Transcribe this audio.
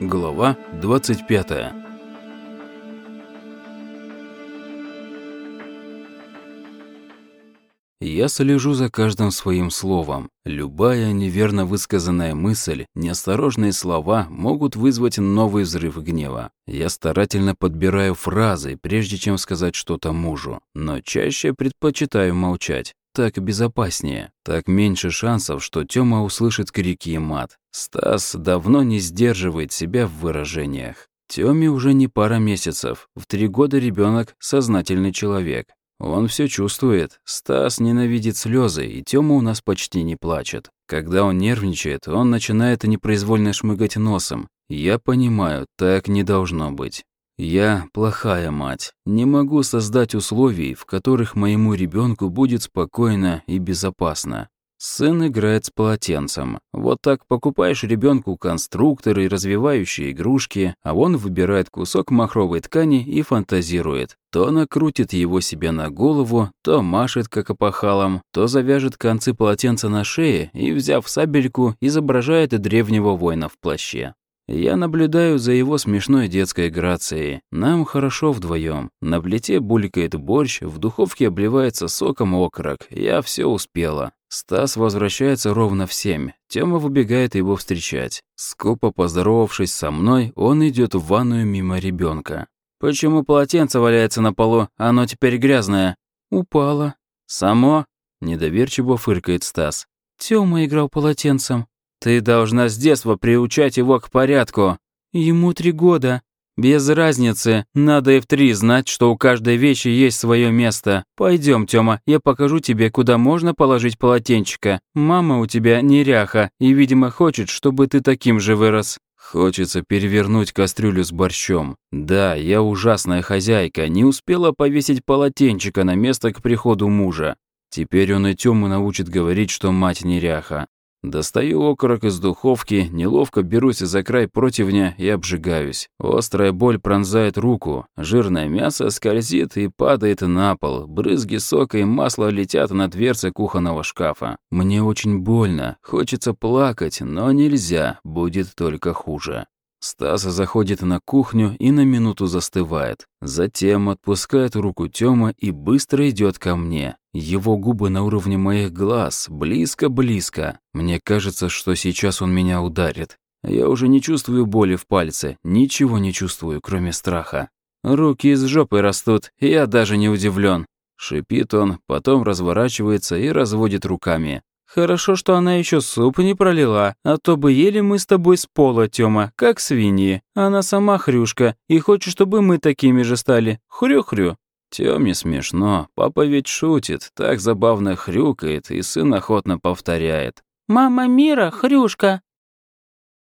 Глава 25 Я слежу за каждым своим словом. Любая неверно высказанная мысль, неосторожные слова могут вызвать новый взрыв гнева. Я старательно подбираю фразы, прежде чем сказать что-то мужу, но чаще предпочитаю молчать. Так безопаснее, так меньше шансов, что Тёма услышит крики и мат. Стас давно не сдерживает себя в выражениях. Тёме уже не пара месяцев. В три года ребенок сознательный человек. Он все чувствует. Стас ненавидит слезы, и Тёма у нас почти не плачет. Когда он нервничает, он начинает непроизвольно шмыгать носом. Я понимаю, так не должно быть. Я плохая мать. Не могу создать условий, в которых моему ребенку будет спокойно и безопасно. Сын играет с полотенцем. Вот так покупаешь ребенку конструкторы и развивающие игрушки, а он выбирает кусок махровой ткани и фантазирует. То накрутит его себе на голову, то машет как опахалом, то завяжет концы полотенца на шее и, взяв сабельку, изображает древнего воина в плаще. Я наблюдаю за его смешной детской грацией. Нам хорошо вдвоем. На плите булькает борщ, в духовке обливается соком окорок. Я все успела. Стас возвращается ровно в семь. Тёма выбегает его встречать. Скупо поздоровавшись со мной, он идет в ванную мимо ребенка. «Почему полотенце валяется на полу? Оно теперь грязное». «Упало». «Само?» – недоверчиво фыркает Стас. Тёма играл полотенцем. Ты должна с детства приучать его к порядку. Ему три года. Без разницы, надо и в три знать, что у каждой вещи есть свое место. Пойдем, Тёма, я покажу тебе, куда можно положить полотенчика. Мама у тебя неряха и, видимо, хочет, чтобы ты таким же вырос. Хочется перевернуть кастрюлю с борщом. Да, я ужасная хозяйка, не успела повесить полотенчика на место к приходу мужа. Теперь он и Тёму научит говорить, что мать неряха. Достаю окорок из духовки, неловко берусь за край противня и обжигаюсь. Острая боль пронзает руку, жирное мясо скользит и падает на пол, брызги сока и масла летят на дверцы кухонного шкафа. Мне очень больно, хочется плакать, но нельзя, будет только хуже. Стас заходит на кухню и на минуту застывает. Затем отпускает руку Тёма и быстро идет ко мне. Его губы на уровне моих глаз, близко-близко. Мне кажется, что сейчас он меня ударит. Я уже не чувствую боли в пальце, ничего не чувствую, кроме страха. Руки из жопы растут, я даже не удивлен. Шипит он, потом разворачивается и разводит руками. Хорошо, что она еще суп не пролила, а то бы ели мы с тобой с пола, Тёма, как свиньи. Она сама хрюшка и хочет, чтобы мы такими же стали. Хрю-хрю. Тёме смешно, папа ведь шутит, так забавно хрюкает, и сын охотно повторяет. «Мама Мира, хрюшка!»